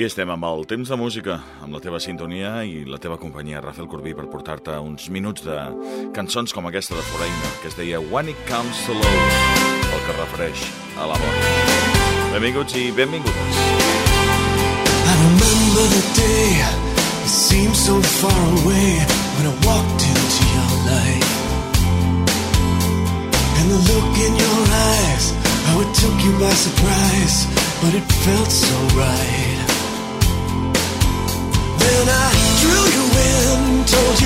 Aquí estem amb el temps de música, amb la teva sintonia i la teva companyia, Rafael Corbí, per portar-te uns minuts de cançons com aquesta de Foreigner, que es deia When It Comes to Love, el que refereix a l'amor. Benvinguts i benvingudes. I remember the day It seemed so far away When I walked into your life And the look in your eyes How it took you by surprise But it felt so right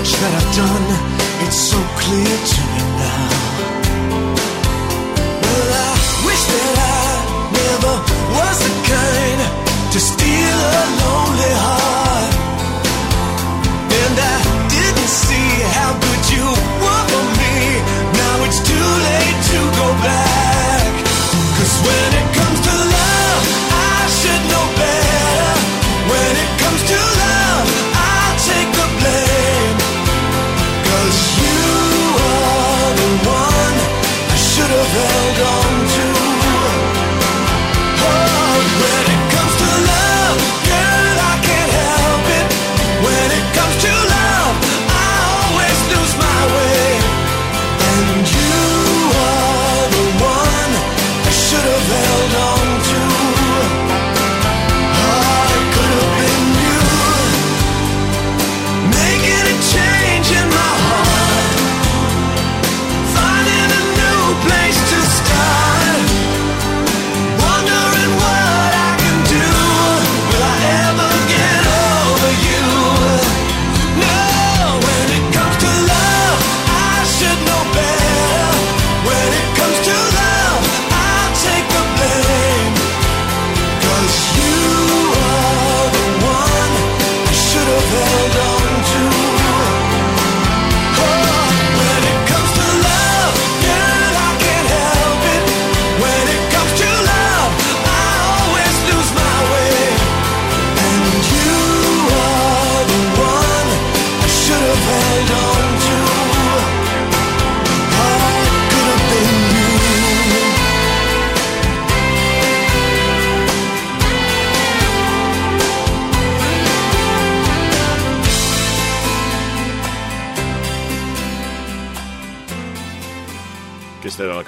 damage that I've done, it's so clear to me now.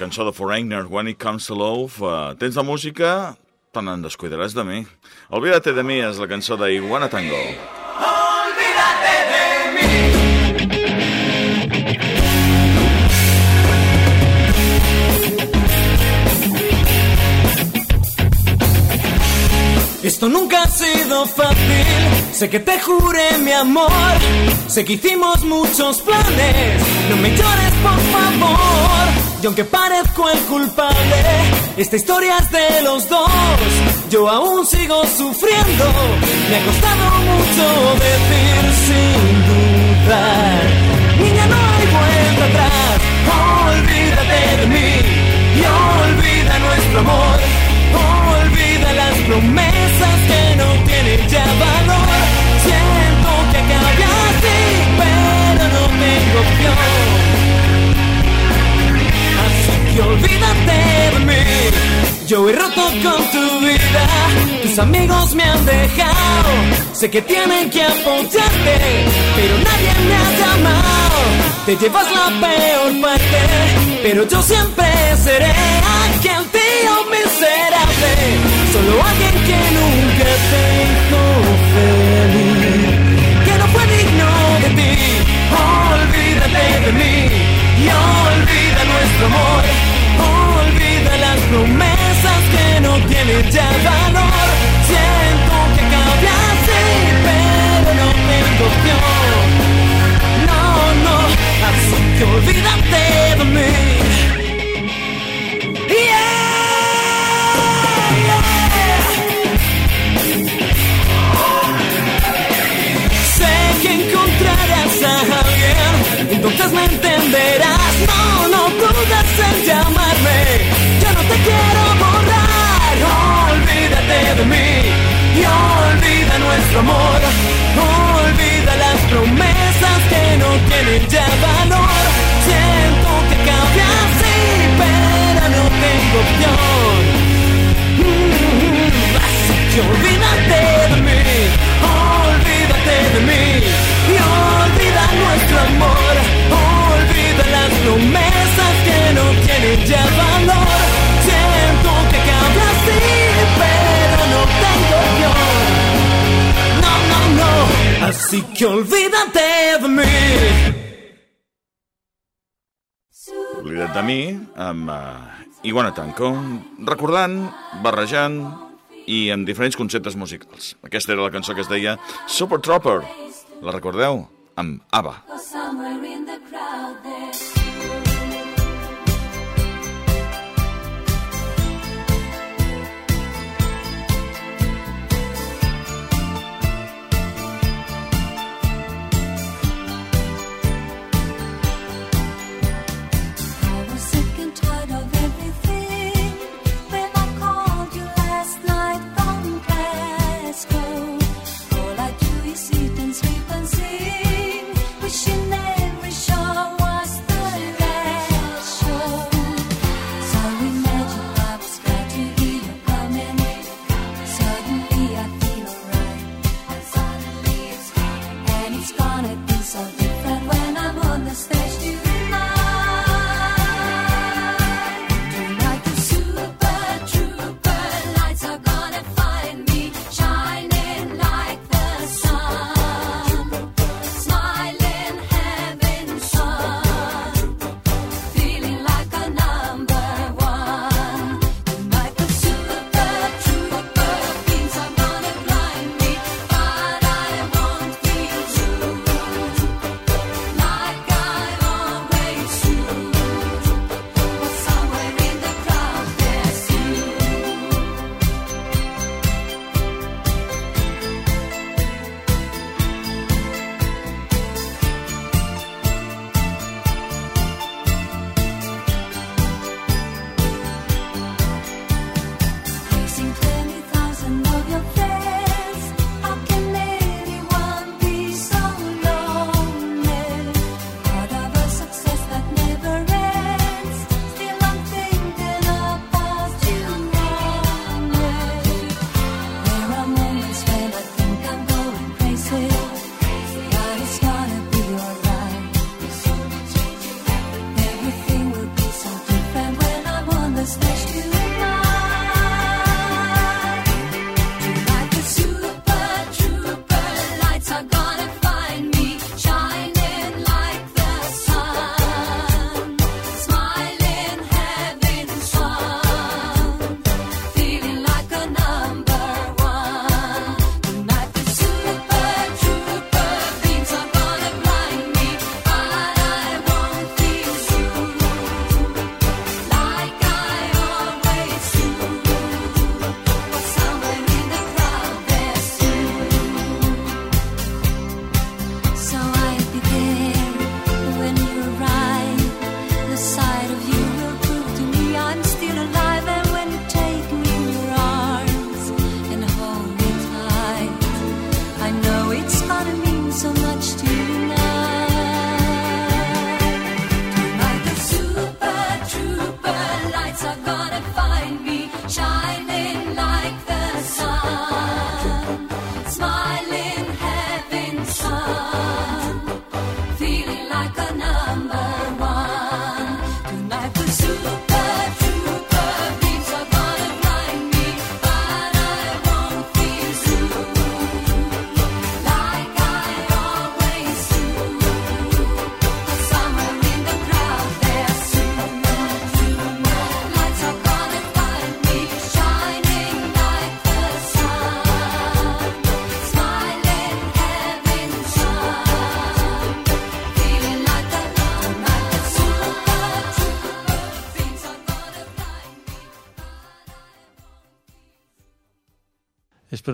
Cançó de Foreigner, When It Comes to Love. Uh, tens la música, te n'en descuidaràs de mi. Olvídate de mi és la cançó de Iguana Tango. Esto nunca ha sido fácil, sé que te juré mi amor, sé que hicimos muchos planes, no me llores por favor, y aunque parezco el culpable, esta historia es de los dos, yo aún sigo sufriendo, me ha costado mucho decir sin dudar, niña no hay vuelta atrás, olvídate de mí y olvida nuestro amor. Olvida las promesas que no tienen ya valor. Siento que acabe así, pero no tengo opción. Que olvídate de mí. Yo he roto con tu vida, tus amigos me han dejado. Sé que tienen que apoyarte, pero nadie me ha llamado. Te llevas la peor parte, pero yo siempre seré aquel tío miserable. Solo alguien que nunca te hizo feliz, que no fue digno de ti. Olvídate de mí y olvida nuestro amor, olvida las promesas que no tienen ya valor. Siento que cambiaste, pero no tengo opción. No, no, así que olvídate de mí. Yeah. Entonces me amor. Olvida las promesas que no tienen ya valor. Así que olvídate de mí. Oblida't de mi, amb uh, Iguana Tanco, recordant, barrejant i amb diferents conceptes musicals. Aquesta era la cançó que es deia Super Trooper. La recordeu? Amb ABBA. Somewhere in the crowd there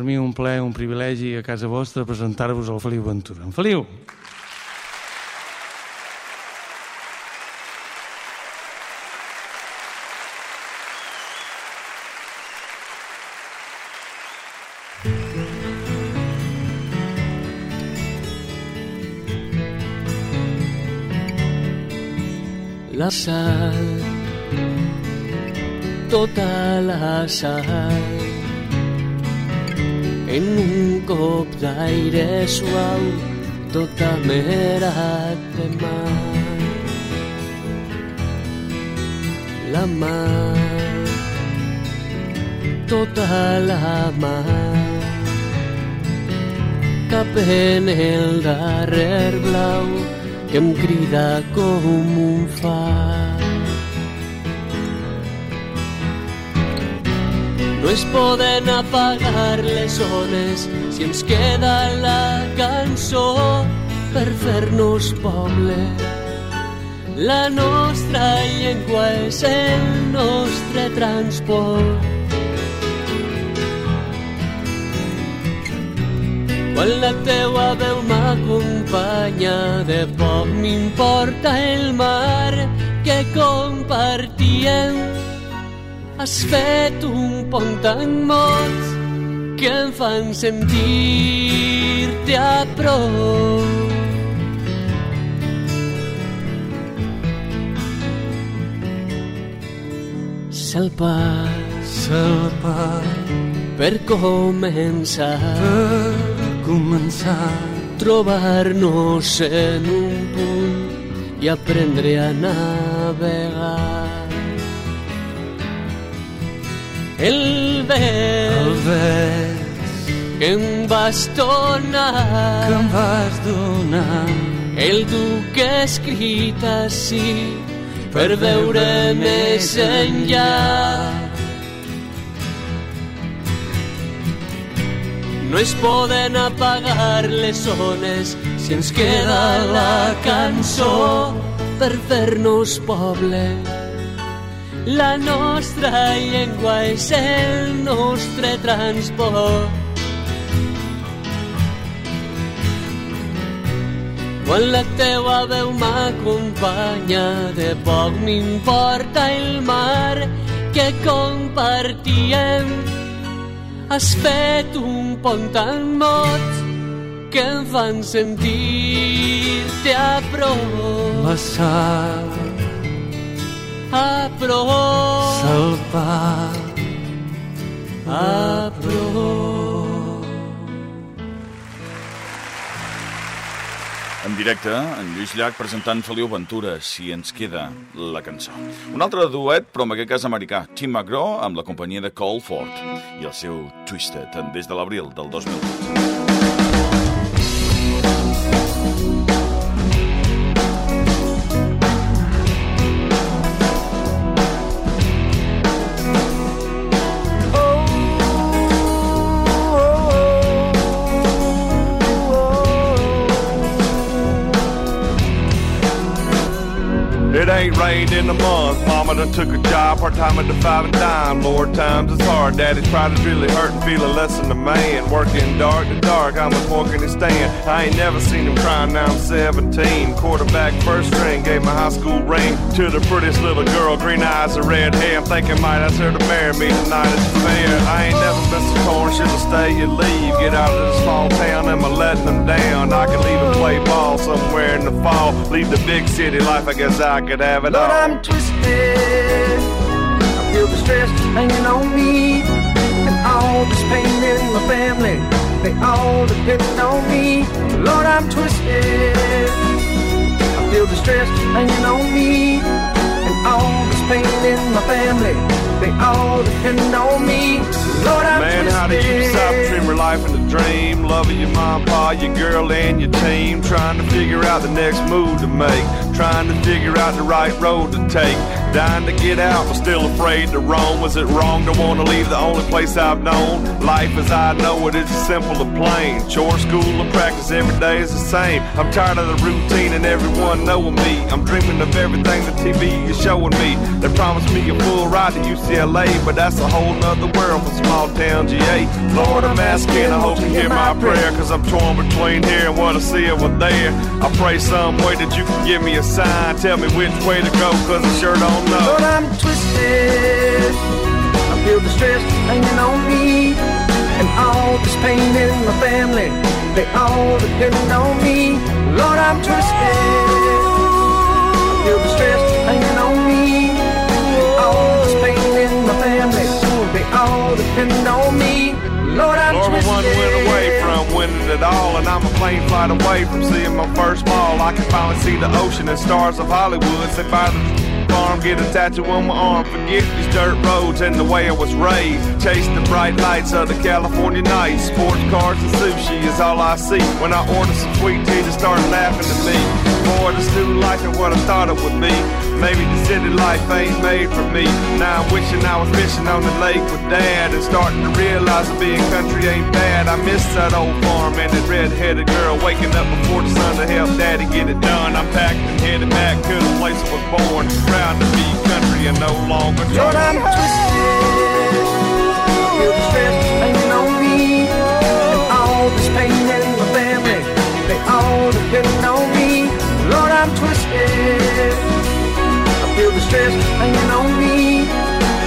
mi un ple, un privilegi a casa vostra presentar-vos el Feliu Ventura. En Feliu! La sal, tota la sal en un cop d'aire suau, tota mera mar. La mar, tota la mar, cap en el darrer blau que em crida com un far. No es poden apagar les ones si ens queda la cançó per fer-nos poble. La nostra llengua és el nostre transport. Quan la teua veu m'acompanya, de poc m'importa el mar que compartíem. Has fet un pont tan mots que em fan sentir-te a prop. Salpa Salpa per començar per començar trobar-nos en un punt i aprendre a navegar. El el vent vers que em vas donar, que em vas donar el duc escrit així per veure més enllà. No es poden apagar les ones si ens queda la cançó per fer-nos poble. La nostra llengua és el nostre transport. Quan la teua veu m'acompanya, de poc m'importa el mar que compartíem. Has fet un pont tan mots que em fan sentir-te a prop, sal a prop, salpar a prop. En directe, en Lluís Llach presentant Feliu Ventura, Si ens queda la cançó. Un altre duet, però en aquest cas americà, Tim McGraw amb la companyia de Cole Ford i el seu Twisted, des de l'abril del 2008. A month. Mama done took a job part time at the five and dime. Lord, times it's hard. Daddy's pride is really hurting, feeling less than a man. Working dark to dark, I'm a pork in his stand. I ain't never seen him crying, now I'm 17. Quarterback first string, gave my high school ring to the prettiest little girl, green eyes and red hair. I'm thinking, might ask her to marry me tonight the fair. I ain't never missed a corn, should've stay and leave. Get out of this small town, am I letting them down? I can leave and play somewhere in the fall. Leave the big city life, I guess I could have it But all. I'm twisted. I feel the stress hanging on me. And all this pain in my family. They all depend on me. Lord, I'm twisted. I feel the stress hanging on me. And all this pain in my family. They all depend on me. Lord, I'm Man, twisted. how did you stop dreamer life dream? Loving your mom, pa, your girl, and your team. Trying to figure out the next move to make. Trying to figure out the right road to take. Dying to get out, but still afraid to roam. Was it wrong to want to leave the only place I've known? Life as I know it is simple and plain. Chore, school, and practice every day is the same. I'm tired of the routine and everyone knowing me. I'm dreaming of everything the TV is showing me. They promised me a full ride to UCLA, but that's a whole nother world for small town GA. Lord, I'm asking, I hope you hear my prayer, cause I'm torn between here and what I see over there. I pray some way that you can give me a sign, tell me which way to go, cause I sure don't don't know. Lord, I'm twisted. I feel the stress hanging on me. And all this pain in my family, they all depend on me. Lord, I'm twisted. I feel the stress hanging on me. All this pain in my family, they all depend on me. Lord, I'm Lord, twisted. one win away from winning it all, and I'm a plane flight away from seeing my first ball. I can finally see the ocean and stars of Hollywood. Say bye to get a tattoo on my arm. Forget these dirt roads and the way I was raised. Chase the bright lights of the California nights. Sports cars and sushi is all I see. When I order some sweet tea, they start laughing at me. Boy, this new life ain't what I thought it would be. Maybe the city life ain't made for me. Now I'm wishing I was fishing on the lake with dad and starting to realize that being country ain't bad. I miss that old farm and that red-headed girl waking up before the sun to help daddy get it done. I'm packed and headed back to the place I was born. Proud to be country and no longer Lord, I'm twisted. I feel the stress hanging on me. And all this pain in my family, they all depend on stress hanging on me.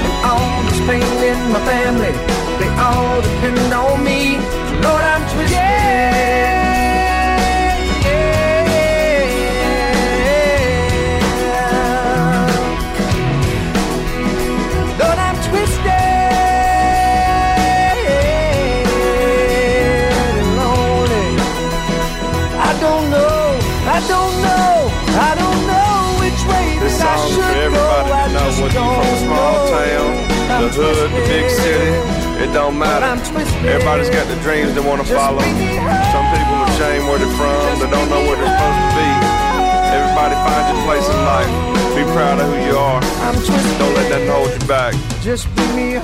And all this pain in my family, they all depend on me. The big city. It don't matter. Everybody's got the dreams they want to follow. Some people ashamed where they're from. They don't know where they're supposed to be. Everybody find your place in life. Be proud of who you are. Don't let nothing hold you back. Just bring me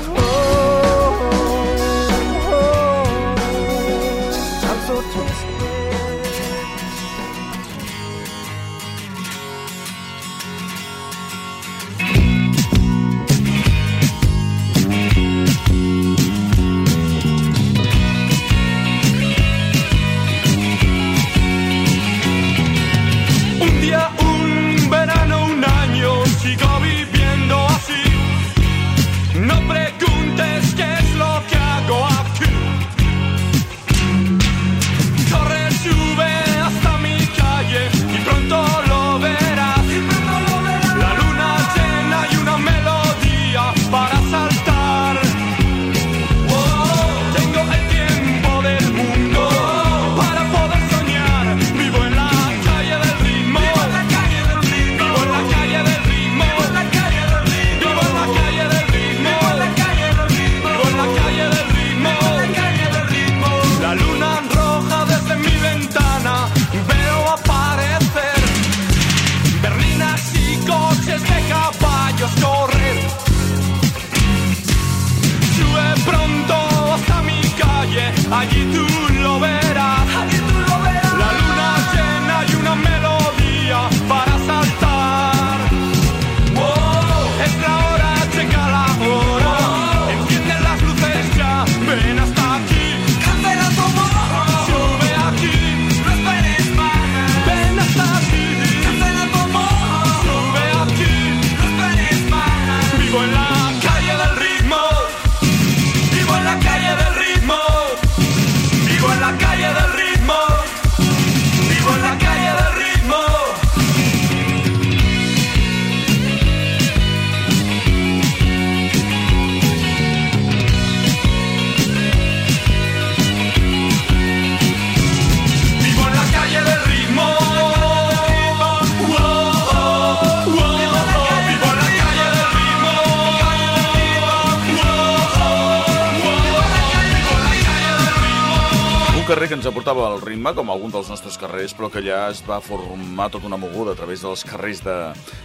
aportava el ritme, com algun dels nostres carrers, però que ja es va formar tota una moguda a través dels carrers de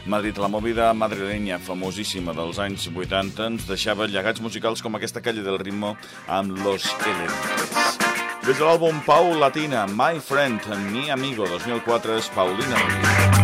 Madrid. La movida madrilenya, famosíssima dels anys 80, ens deixava llegats musicals com aquesta calle del ritmo amb Los Elementos. Des de l'àlbum Pau Latina, My Friend, Mi Amigo, 2004, és Paulina. My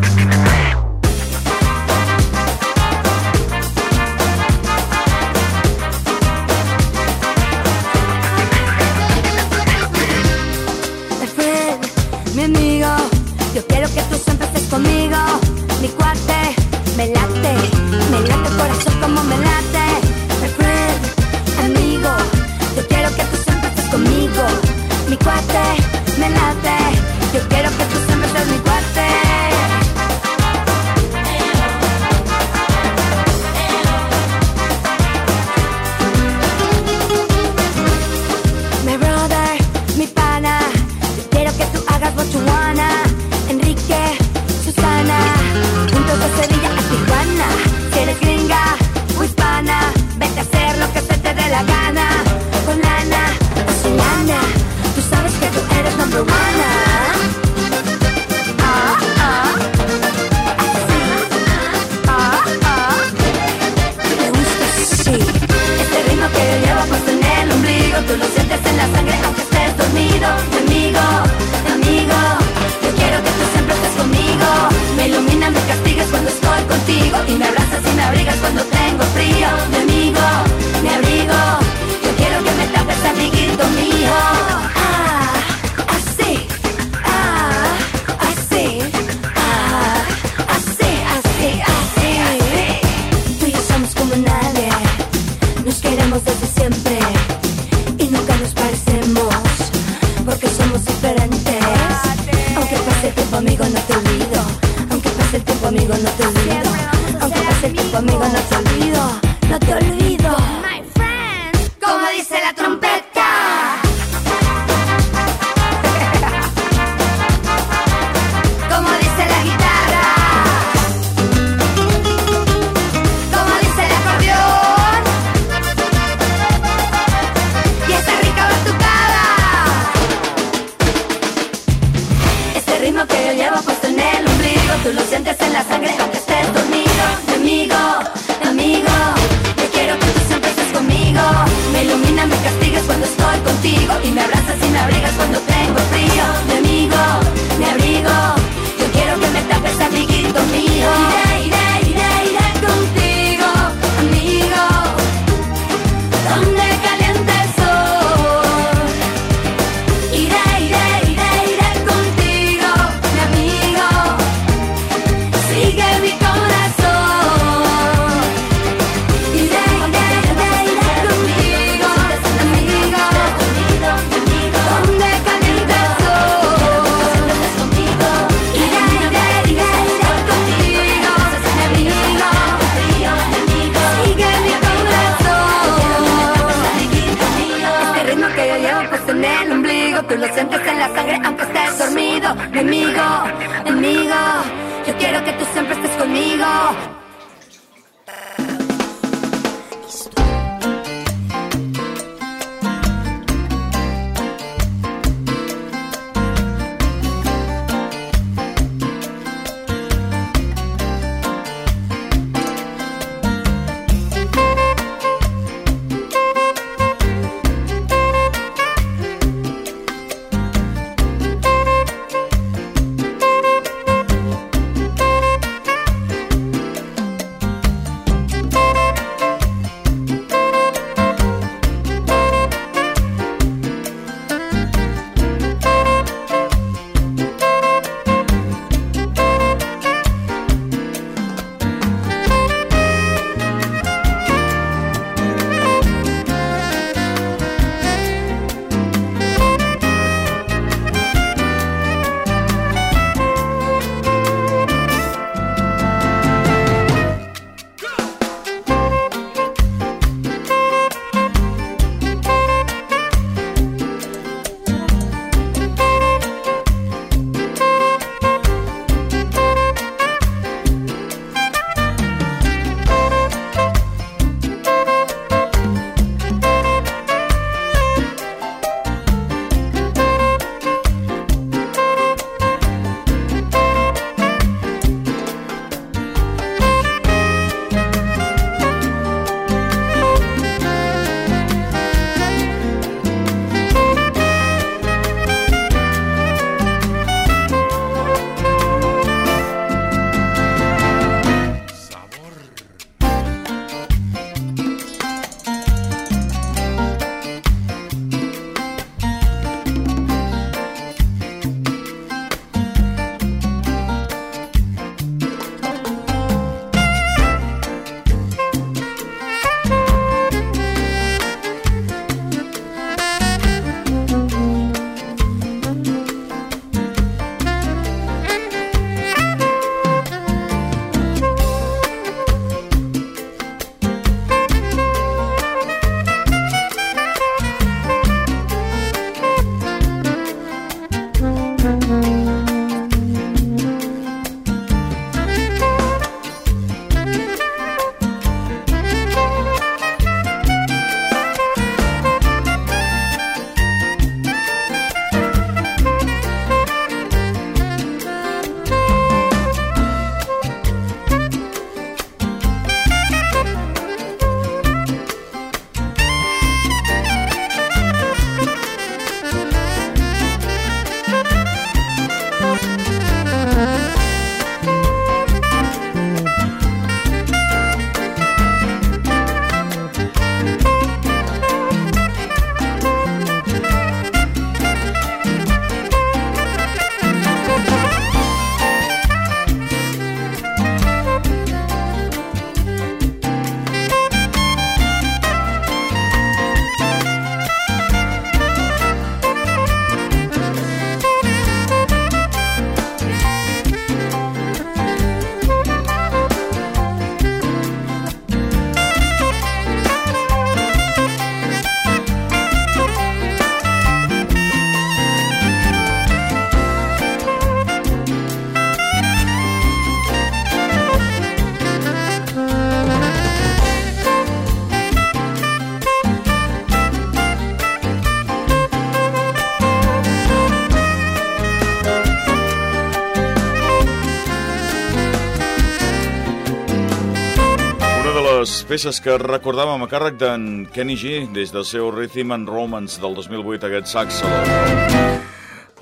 peces que recordàvem a càrrec d'en Kenny G des del seu Rhythm and Romance del 2008, aquest Saxalo.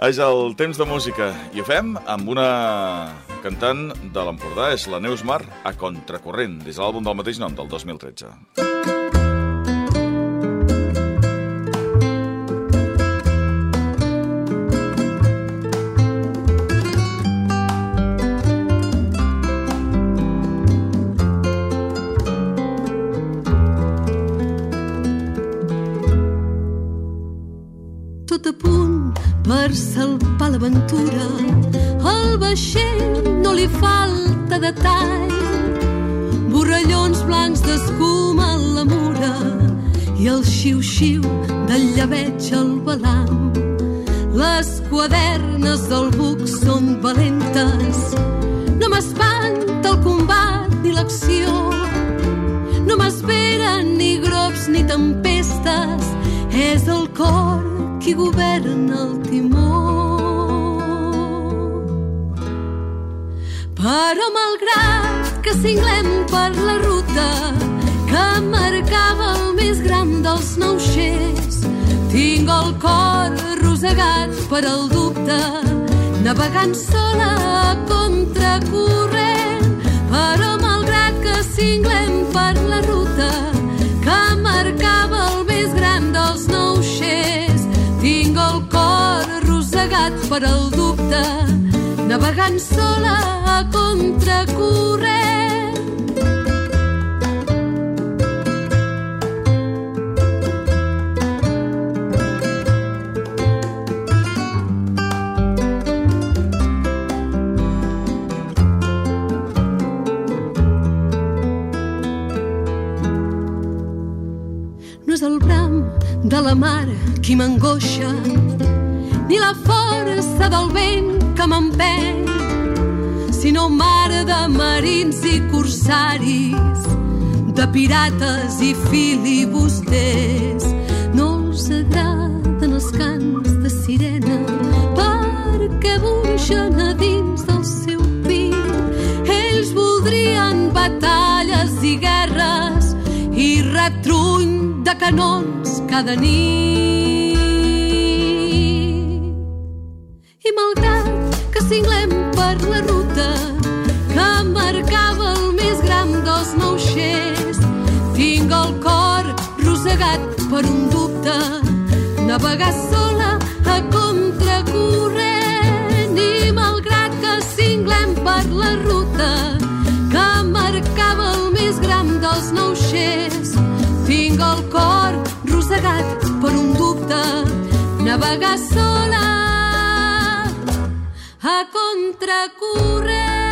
És el temps de música i ho fem amb una cantant de l'Empordà, és la Neus Mar, a Contracorrent, des de l'àlbum del mateix nom, del 2013. Vaixell no li falta detall. Borrallons blancs d'escuma a la mura i el xiu-xiu del llebeig al balam. Les quadernes del buc són valentes. No m'espanta el combat ni l'acció. No m'esperen ni grops ni tempestes. És el cor qui governa el timó. Malgrat que cinglem per la ruta que marcava el més gran dels nauixers, tinc el cor rosegat per al dubte, navegant sola a contracorrent. Però malgrat que cinglem per la ruta que marcava el més gran dels nauixers, tinc el cor arrossegat per al dubte, navegant sola a contracorrent. No és el bram de la mar qui m'angoixa, ni la força del vent que m'empeny, sinó mar de marins i corsaris, de pirates i filibusters. No els agraden els cants de sirena perquè burgen a dins del seu pit. Ells voldrien batalles i guerres i retruny de canons cada nit. Per un dubte, navegar sola a contracorrent. I malgrat que cinglem per la ruta que marcava el més gran dels nauixers, tinc el cor rosegat per un dubte, navegar sola a contracorrent.